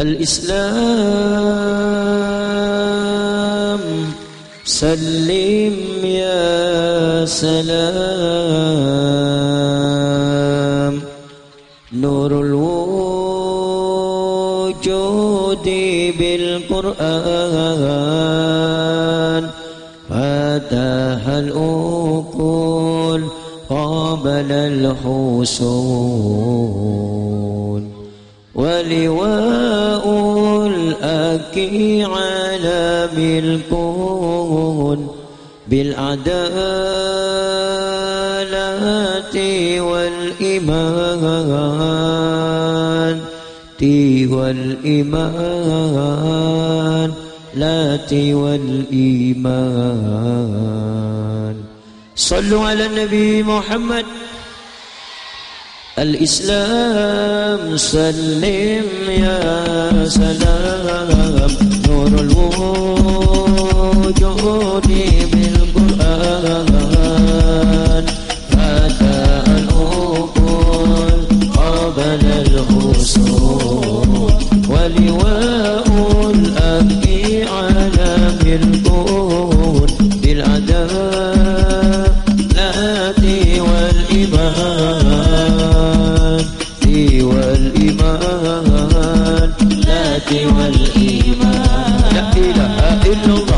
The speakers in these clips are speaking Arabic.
الإسلام. سلم يا سلام. نور الوجود بالقرآن. فتح الأقول قابل الحصول ولواء الأكي على بالكون بالعدالة والإيمان. والإيمان لات والإيمان. صلوا على النبي محمد. الإسلام سلم يا سلام. نور الوجود والإيمان. لا إله إلا الله.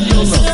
London.